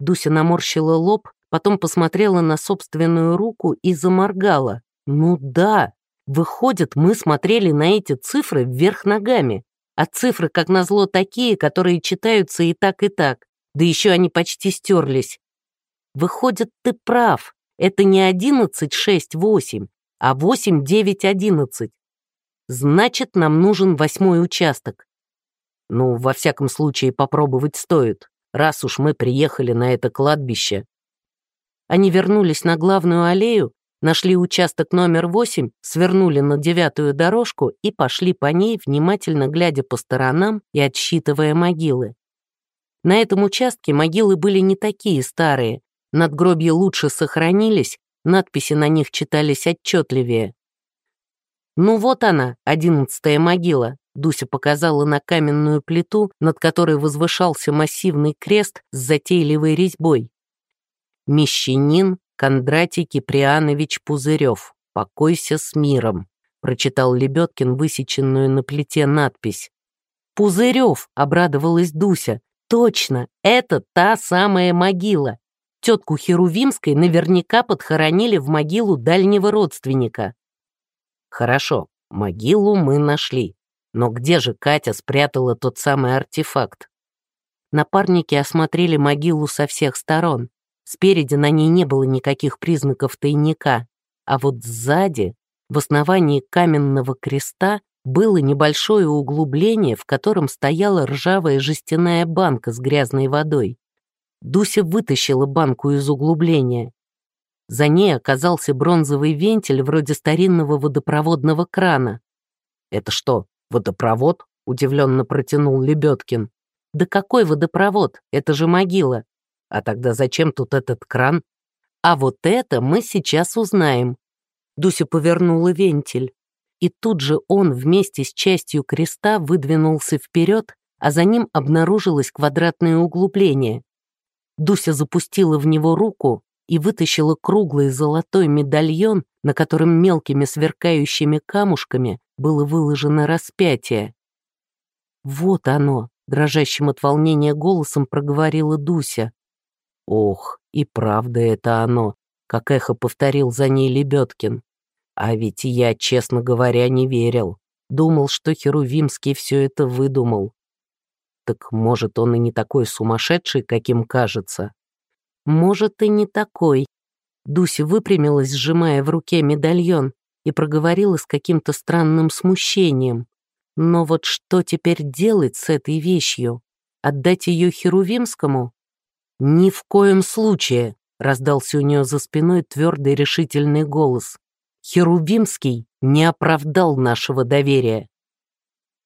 Дуся наморщила лоб, потом посмотрела на собственную руку и заморгала. Ну да, Выходит, мы смотрели на эти цифры вверх ногами, а цифры, как назло, такие, которые читаются и так, и так, да еще они почти стерлись. Выходит, ты прав, это не 11, 6, 8, а 8, 9, 11. Значит, нам нужен восьмой участок. Ну, во всяком случае, попробовать стоит, раз уж мы приехали на это кладбище. Они вернулись на главную аллею Нашли участок номер восемь, свернули на девятую дорожку и пошли по ней, внимательно глядя по сторонам и отсчитывая могилы. На этом участке могилы были не такие старые, надгробья лучше сохранились, надписи на них читались отчетливее. «Ну вот она, одиннадцатая могила», — Дуся показала на каменную плиту, над которой возвышался массивный крест с затейливой резьбой. «Мещанин Кондратий Киприанович Пузырев, покойся с миром», — прочитал Лебедкин высеченную на плите надпись. «Пузырев!» — обрадовалась Дуся. «Точно, это та самая могила. Тетку Херувимской наверняка подхоронили в могилу дальнего родственника». «Хорошо, могилу мы нашли. Но где же Катя спрятала тот самый артефакт?» Напарники осмотрели могилу со всех сторон. Спереди на ней не было никаких признаков тайника, а вот сзади, в основании каменного креста, было небольшое углубление, в котором стояла ржавая жестяная банка с грязной водой. Дуся вытащила банку из углубления. За ней оказался бронзовый вентиль вроде старинного водопроводного крана. «Это что, водопровод?» — удивленно протянул Лебедкин. «Да какой водопровод? Это же могила. А тогда зачем тут этот кран?» «А вот это мы сейчас узнаем». Дуся повернула вентиль. И тут же он вместе с частью креста выдвинулся вперед, а за ним обнаружилось квадратное углубление. Дуся запустила в него руку, и вытащила круглый золотой медальон, на котором мелкими сверкающими камушками было выложено распятие. «Вот оно!» — дрожащим от волнения голосом проговорила Дуся. «Ох, и правда это оно!» — как эхо повторил за ней Лебедкин. «А ведь я, честно говоря, не верил. Думал, что Херувимский все это выдумал. Так может, он и не такой сумасшедший, каким кажется?» Может, и не такой. Дуся выпрямилась, сжимая в руке медальон, и проговорила с каким-то странным смущением. Но вот что теперь делать с этой вещью? Отдать ее Херувимскому? Ни в коем случае, раздался у нее за спиной твердый решительный голос. Херувимский не оправдал нашего доверия.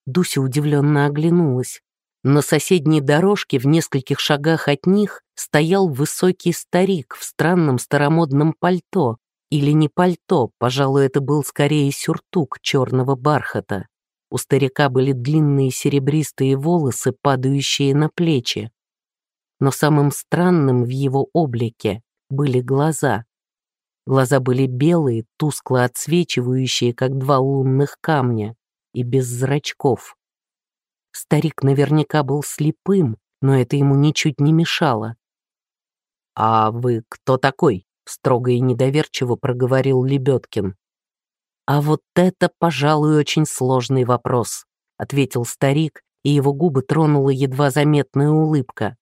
Дуся удивленно оглянулась. На соседней дорожке в нескольких шагах от них стоял высокий старик в странном старомодном пальто. Или не пальто, пожалуй, это был скорее сюртук черного бархата. У старика были длинные серебристые волосы, падающие на плечи. Но самым странным в его облике были глаза. Глаза были белые, тускло отсвечивающие, как два лунных камня, и без зрачков. Старик наверняка был слепым, но это ему ничуть не мешало. «А вы кто такой?» — строго и недоверчиво проговорил Лебедкин. «А вот это, пожалуй, очень сложный вопрос», — ответил старик, и его губы тронула едва заметная улыбка.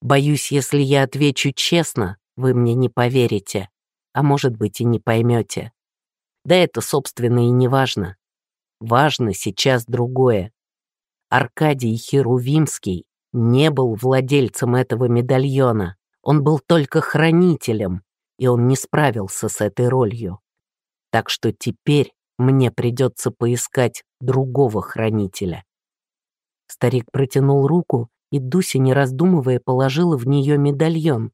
«Боюсь, если я отвечу честно, вы мне не поверите, а может быть и не поймете. Да это, собственно, и не важно. Важно сейчас другое. Аркадий Херувимский не был владельцем этого медальона. Он был только хранителем, и он не справился с этой ролью. Так что теперь мне придется поискать другого хранителя. Старик протянул руку, и Дуся, не раздумывая, положила в нее медальон.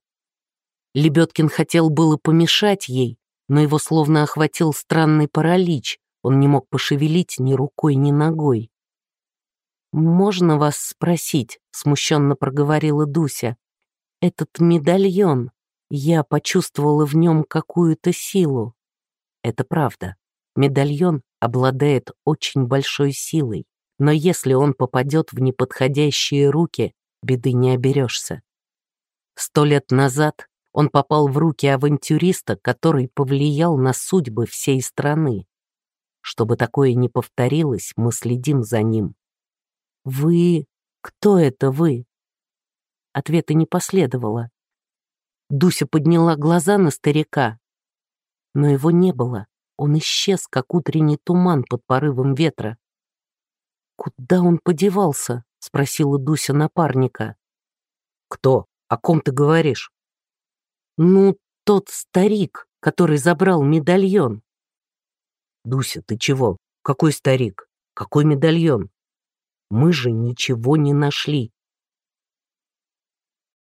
Лебедкин хотел было помешать ей, но его словно охватил странный паралич, он не мог пошевелить ни рукой, ни ногой. «Можно вас спросить?» — смущенно проговорила Дуся. «Этот медальон, я почувствовала в нем какую-то силу». Это правда. Медальон обладает очень большой силой, но если он попадет в неподходящие руки, беды не оберешься. Сто лет назад он попал в руки авантюриста, который повлиял на судьбы всей страны. Чтобы такое не повторилось, мы следим за ним. «Вы... Кто это вы?» Ответа не последовало. Дуся подняла глаза на старика, но его не было. Он исчез, как утренний туман под порывом ветра. «Куда он подевался?» — спросила Дуся напарника. «Кто? О ком ты говоришь?» «Ну, тот старик, который забрал медальон». «Дуся, ты чего? Какой старик? Какой медальон?» Мы же ничего не нашли.